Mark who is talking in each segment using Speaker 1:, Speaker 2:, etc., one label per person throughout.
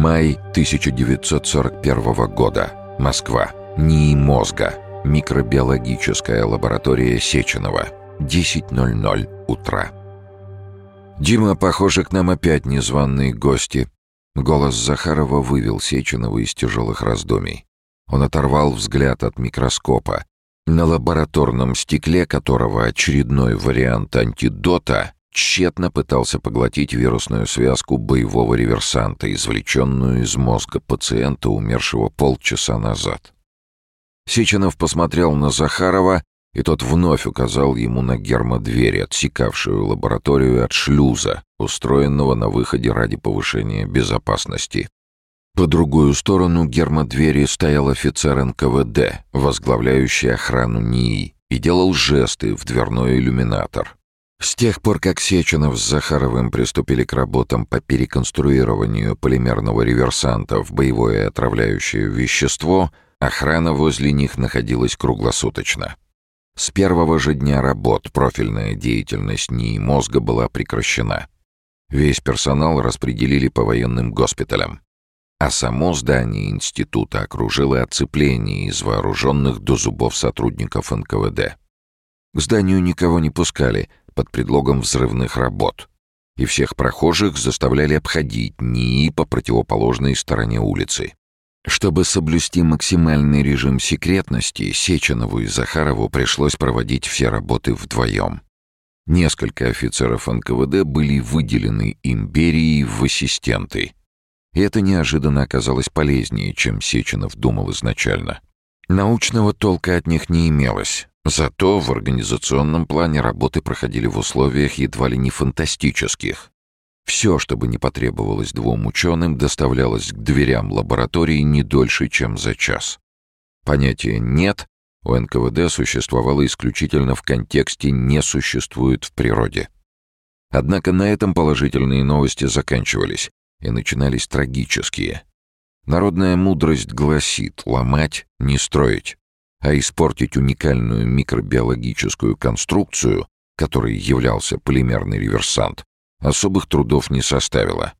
Speaker 1: Май 1941 года. Москва. НИИ мозга. Микробиологическая лаборатория Сеченова. 10.00 утра. «Дима, похоже, к нам опять незваные гости». Голос Захарова вывел Сеченова из тяжелых раздумий. Он оторвал взгляд от микроскопа, на лабораторном стекле которого очередной вариант антидота тщетно пытался поглотить вирусную связку боевого реверсанта, извлеченную из мозга пациента, умершего полчаса назад. Сеченов посмотрел на Захарова, и тот вновь указал ему на гермодверь, отсекавшую лабораторию от шлюза, устроенного на выходе ради повышения безопасности. По другую сторону гермодвери стоял офицер НКВД, возглавляющий охрану НИИ, и делал жесты в дверной иллюминатор. С тех пор, как Сеченов с Захаровым приступили к работам по переконструированию полимерного реверсанта в боевое отравляющее вещество, охрана возле них находилась круглосуточно. С первого же дня работ профильная деятельность НИИ мозга была прекращена. Весь персонал распределили по военным госпиталям. А само здание института окружило оцепление из вооруженных до зубов сотрудников НКВД. К зданию никого не пускали — под предлогом взрывных работ, и всех прохожих заставляли обходить НИИ по противоположной стороне улицы. Чтобы соблюсти максимальный режим секретности, Сеченову и Захарову пришлось проводить все работы вдвоем. Несколько офицеров НКВД были выделены империей в ассистенты. И это неожиданно оказалось полезнее, чем Сеченов думал изначально. Научного толка от них не имелось, Зато в организационном плане работы проходили в условиях едва ли не фантастических. Все, что бы не потребовалось двум ученым, доставлялось к дверям лаборатории не дольше, чем за час. Понятие «нет» у НКВД существовало исключительно в контексте «не существует в природе». Однако на этом положительные новости заканчивались, и начинались трагические. Народная мудрость гласит «ломать, не строить» а испортить уникальную микробиологическую конструкцию, которой являлся полимерный реверсант, особых трудов не составило.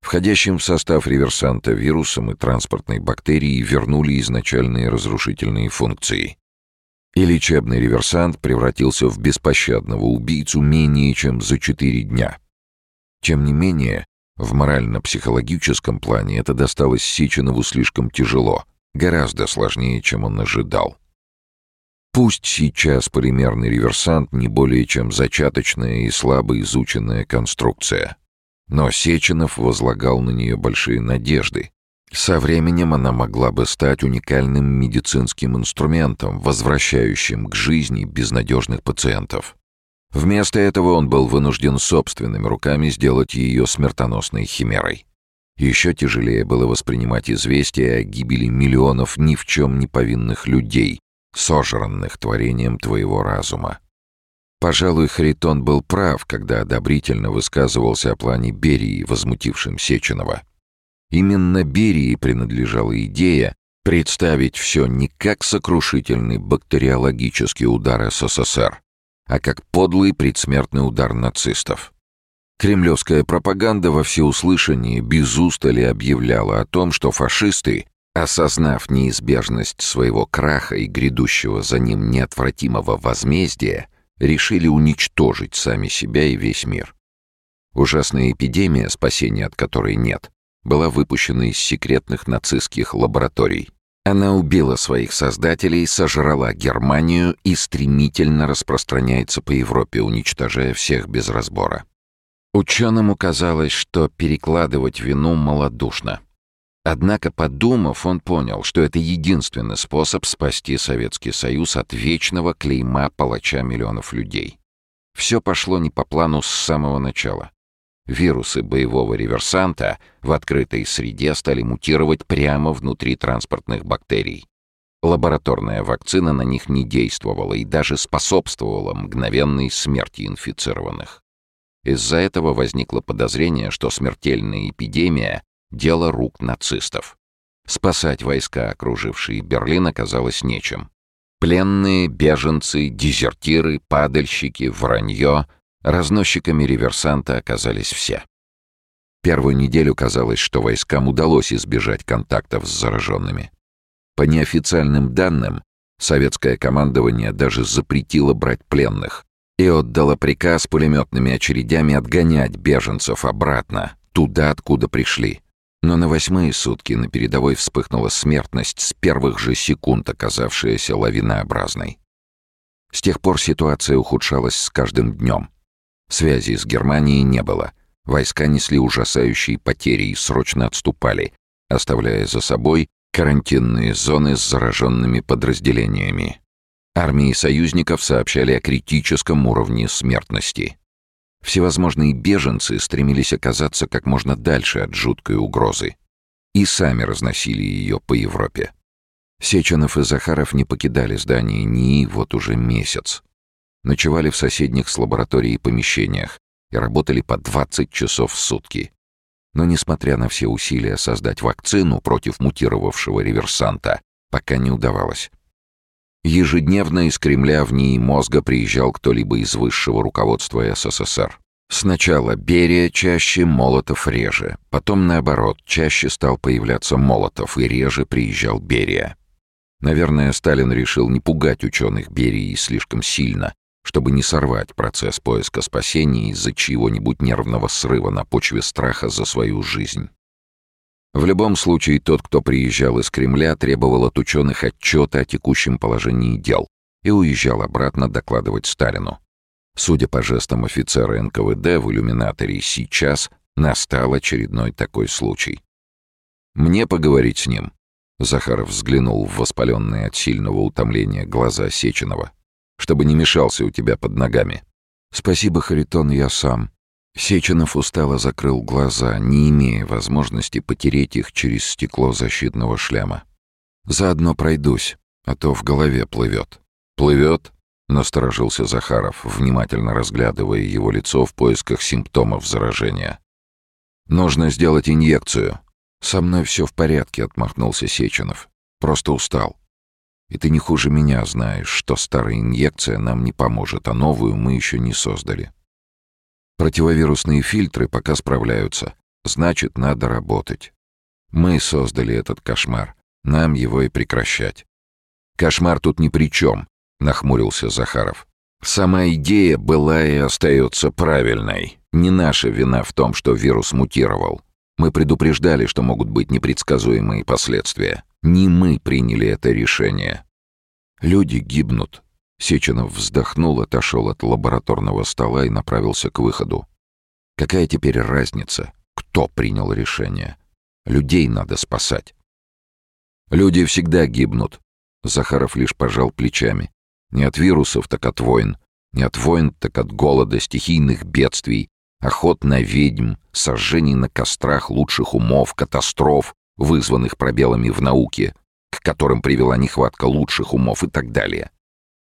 Speaker 1: Входящим в состав реверсанта вирусом и транспортной бактерии вернули изначальные разрушительные функции. И лечебный реверсант превратился в беспощадного убийцу менее чем за четыре дня. Тем не менее, в морально-психологическом плане это досталось Сеченову слишком тяжело — Гораздо сложнее, чем он ожидал. Пусть сейчас полимерный реверсант не более чем зачаточная и слабо изученная конструкция. Но Сеченов возлагал на нее большие надежды. Со временем она могла бы стать уникальным медицинским инструментом, возвращающим к жизни безнадежных пациентов. Вместо этого он был вынужден собственными руками сделать ее смертоносной химерой. Еще тяжелее было воспринимать известие о гибели миллионов ни в чем не повинных людей, сожранных творением твоего разума. Пожалуй, Харитон был прав, когда одобрительно высказывался о плане Берии, возмутившем Сеченова. Именно Берии принадлежала идея представить все не как сокрушительный бактериологический удар СССР, а как подлый предсмертный удар нацистов. Кремлевская пропаганда во всеуслышание без устали объявляла о том, что фашисты, осознав неизбежность своего краха и грядущего за ним неотвратимого возмездия, решили уничтожить сами себя и весь мир. Ужасная эпидемия, спасения от которой нет, была выпущена из секретных нацистских лабораторий. Она убила своих создателей, сожрала Германию и стремительно распространяется по Европе, уничтожая всех без разбора. Ученому казалось, что перекладывать вину малодушно. Однако, подумав, он понял, что это единственный способ спасти Советский Союз от вечного клейма палача миллионов людей. Все пошло не по плану с самого начала. Вирусы боевого реверсанта в открытой среде стали мутировать прямо внутри транспортных бактерий. Лабораторная вакцина на них не действовала и даже способствовала мгновенной смерти инфицированных. Из-за этого возникло подозрение, что смертельная эпидемия — дело рук нацистов. Спасать войска, окружившие Берлин, оказалось нечем. Пленные, беженцы, дезертиры, падальщики, вранье — разносчиками реверсанта оказались все. первую неделю казалось, что войскам удалось избежать контактов с зараженными. По неофициальным данным, советское командование даже запретило брать пленных и отдало приказ пулеметными очередями отгонять беженцев обратно, туда, откуда пришли. Но на восьмые сутки на передовой вспыхнула смертность с первых же секунд, оказавшаяся лавинообразной. С тех пор ситуация ухудшалась с каждым днем. Связи с Германией не было. Войска несли ужасающие потери и срочно отступали, оставляя за собой карантинные зоны с зараженными подразделениями. Армии союзников сообщали о критическом уровне смертности. Всевозможные беженцы стремились оказаться как можно дальше от жуткой угрозы. И сами разносили ее по Европе. Сеченов и Захаров не покидали здание НИИ вот уже месяц. Ночевали в соседних с лабораторией помещениях и работали по 20 часов в сутки. Но несмотря на все усилия создать вакцину против мутировавшего реверсанта, пока не удавалось. Ежедневно из Кремля в НИИ мозга приезжал кто-либо из высшего руководства СССР. Сначала Берия чаще, Молотов реже. Потом, наоборот, чаще стал появляться Молотов и реже приезжал Берия. Наверное, Сталин решил не пугать ученых Берии слишком сильно, чтобы не сорвать процесс поиска спасения из-за чьего-нибудь нервного срыва на почве страха за свою жизнь. В любом случае, тот, кто приезжал из Кремля, требовал от ученых отчета о текущем положении дел и уезжал обратно докладывать Сталину. Судя по жестам офицера НКВД в иллюминаторе сейчас настал очередной такой случай. «Мне поговорить с ним?» Захаров взглянул в воспаленные от сильного утомления глаза Сеченова. «Чтобы не мешался у тебя под ногами». «Спасибо, Харитон, я сам». Сеченов устало закрыл глаза, не имея возможности потереть их через стекло защитного шлема. «Заодно пройдусь, а то в голове плывет». «Плывет?» — насторожился Захаров, внимательно разглядывая его лицо в поисках симптомов заражения. «Нужно сделать инъекцию». «Со мной все в порядке», — отмахнулся Сеченов. «Просто устал. И ты не хуже меня знаешь, что старая инъекция нам не поможет, а новую мы еще не создали. Противовирусные фильтры пока справляются. Значит, надо работать. Мы создали этот кошмар. Нам его и прекращать. Кошмар тут ни при чем, нахмурился Захаров. Сама идея была и остается правильной. Не наша вина в том, что вирус мутировал. Мы предупреждали, что могут быть непредсказуемые последствия. Не мы приняли это решение. Люди гибнут, Сеченов вздохнул, отошел от лабораторного стола и направился к выходу. Какая теперь разница, кто принял решение? Людей надо спасать. Люди всегда гибнут. Захаров лишь пожал плечами. Не от вирусов, так от войн. Не от войн, так от голода, стихийных бедствий, охот на ведьм, сожжений на кострах лучших умов, катастроф, вызванных пробелами в науке, к которым привела нехватка лучших умов и так далее.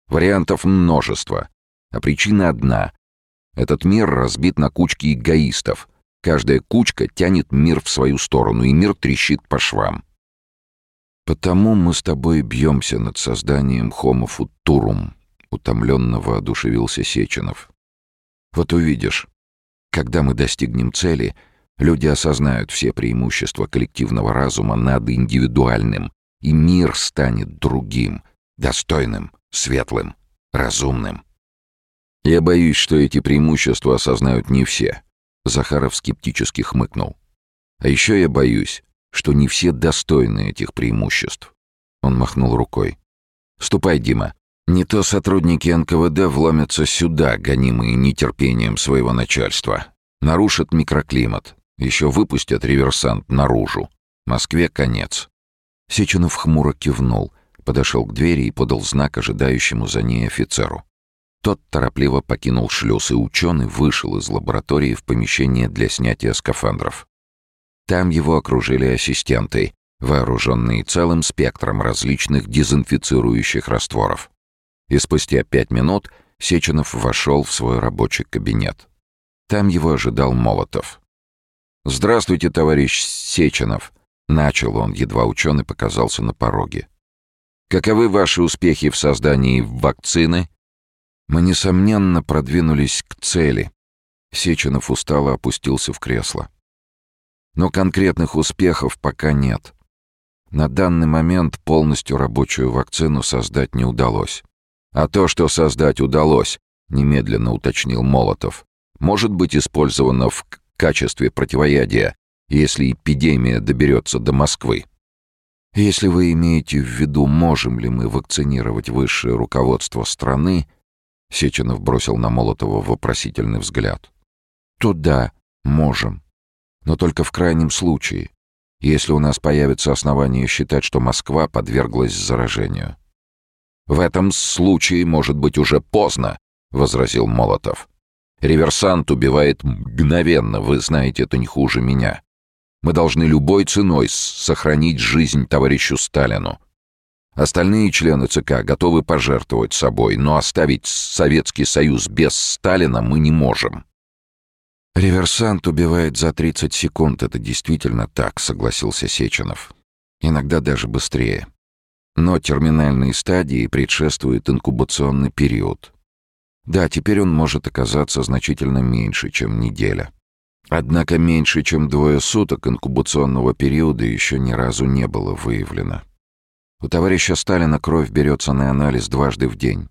Speaker 1: Вариантов множество. А причина одна. Этот мир разбит на кучки эгоистов. Каждая кучка тянет мир в свою сторону, и мир трещит по швам. «Потому мы с тобой бьемся над созданием Homo Futurum», — утомленно воодушевился Сеченов. «Вот увидишь, когда мы достигнем цели, люди осознают все преимущества коллективного разума над индивидуальным, и мир станет другим, достойным, светлым, разумным. Я боюсь, что эти преимущества осознают не все. Захаров скептически хмыкнул. А еще я боюсь, что не все достойны этих преимуществ. Он махнул рукой. «Ступай, Дима. Не то сотрудники НКВД вломятся сюда, гонимые нетерпением своего начальства. Нарушат микроклимат. Еще выпустят реверсант наружу. Москве конец». Сеченов хмуро кивнул, подошел к двери и подал знак ожидающему за ней офицеру. Тот торопливо покинул шлюз, и ученый вышел из лаборатории в помещение для снятия скафандров. Там его окружили ассистенты, вооруженные целым спектром различных дезинфицирующих растворов. И спустя пять минут Сеченов вошел в свой рабочий кабинет. Там его ожидал Молотов. «Здравствуйте, товарищ Сеченов», — начал он, едва ученый показался на пороге. Каковы ваши успехи в создании вакцины? Мы, несомненно, продвинулись к цели. Сеченов устало опустился в кресло. Но конкретных успехов пока нет. На данный момент полностью рабочую вакцину создать не удалось. А то, что создать удалось, немедленно уточнил Молотов, может быть использовано в качестве противоядия, если эпидемия доберется до Москвы. Если вы имеете в виду, можем ли мы вакцинировать высшее руководство страны, Сеченов бросил на Молотова вопросительный взгляд, то да, можем. Но только в крайнем случае, если у нас появится основание считать, что Москва подверглась заражению. «В этом случае может быть уже поздно», — возразил Молотов. «Реверсант убивает мгновенно, вы знаете это не хуже меня. Мы должны любой ценой сохранить жизнь товарищу Сталину. Остальные члены ЦК готовы пожертвовать собой, но оставить Советский Союз без Сталина мы не можем. «Реверсант убивает за 30 секунд, это действительно так», — согласился Сеченов. «Иногда даже быстрее. Но терминальной стадии предшествует инкубационный период. Да, теперь он может оказаться значительно меньше, чем неделя. Однако меньше, чем двое суток инкубационного периода еще ни разу не было выявлено. У товарища Сталина кровь берется на анализ дважды в день.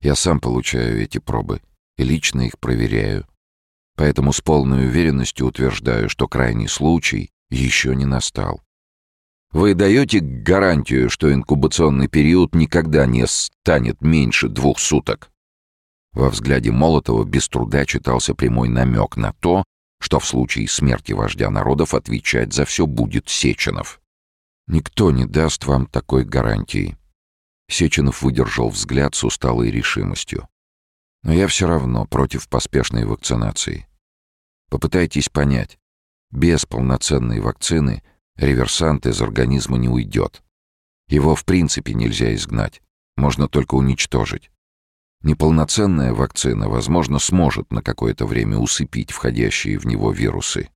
Speaker 1: Я сам получаю эти пробы и лично их проверяю. Поэтому с полной уверенностью утверждаю, что крайний случай еще не настал. Вы даете гарантию, что инкубационный период никогда не станет меньше двух суток? Во взгляде Молотова без труда читался прямой намек на то, что в случае смерти вождя народов отвечать за все будет Сеченов. Никто не даст вам такой гарантии. Сеченов выдержал взгляд с усталой решимостью. Но я все равно против поспешной вакцинации. Попытайтесь понять, без полноценной вакцины реверсант из организма не уйдет. Его в принципе нельзя изгнать, можно только уничтожить. Неполноценная вакцина, возможно, сможет на какое-то время усыпить входящие в него вирусы.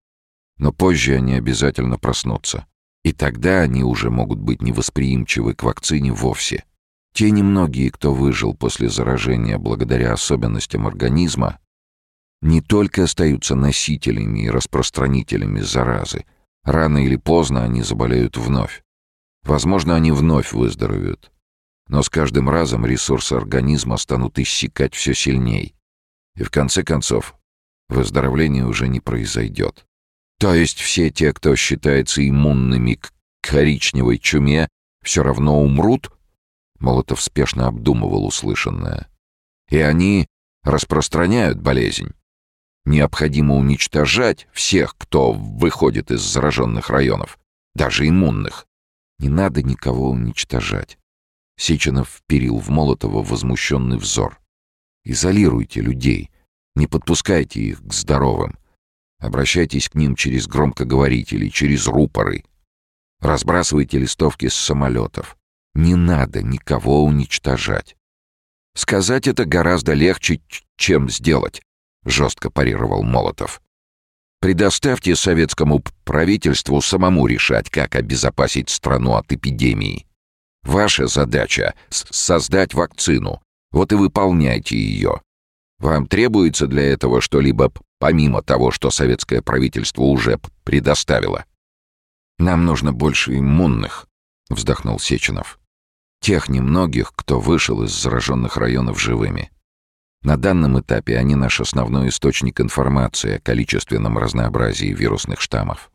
Speaker 1: Но позже они обязательно проснутся. И тогда они уже могут быть невосприимчивы к вакцине вовсе. Те немногие, кто выжил после заражения благодаря особенностям организма, не только остаются носителями и распространителями заразы. Рано или поздно они заболеют вновь. Возможно, они вновь выздоровеют. Но с каждым разом ресурсы организма станут иссякать все сильней. И в конце концов, выздоровление уже не произойдет. То есть все те, кто считается иммунными к коричневой чуме, все равно умрут? Молотов спешно обдумывал услышанное. И они распространяют болезнь. Необходимо уничтожать всех, кто выходит из зараженных районов, даже иммунных. Не надо никого уничтожать. Сеченов вперил в Молотова возмущенный взор. «Изолируйте людей, не подпускайте их к здоровым. Обращайтесь к ним через громкоговорители, через рупоры. Разбрасывайте листовки с самолетов. Не надо никого уничтожать. Сказать это гораздо легче, чем сделать», — жестко парировал Молотов. «Предоставьте советскому правительству самому решать, как обезопасить страну от эпидемии. Ваша задача — создать вакцину. Вот и выполняйте ее. Вам требуется для этого что-либо помимо того, что советское правительство уже предоставило? Нам нужно больше иммунных, вздохнул Сеченов. Тех немногих, кто вышел из зараженных районов живыми. На данном этапе они наш основной источник информации о количественном разнообразии вирусных штаммов.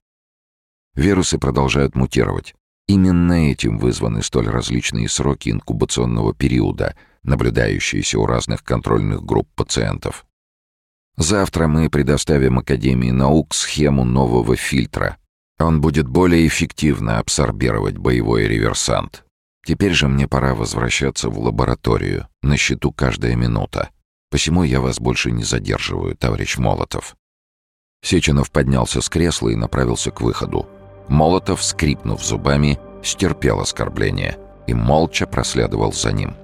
Speaker 1: Вирусы продолжают мутировать. Именно этим вызваны столь различные сроки инкубационного периода, наблюдающиеся у разных контрольных групп пациентов. Завтра мы предоставим Академии наук схему нового фильтра. Он будет более эффективно абсорбировать боевой реверсант. Теперь же мне пора возвращаться в лабораторию. На счету каждая минута. Посему я вас больше не задерживаю, товарищ Молотов. Сеченов поднялся с кресла и направился к выходу. Молотов, скрипнув зубами, стерпел оскорбление и молча проследовал за ним.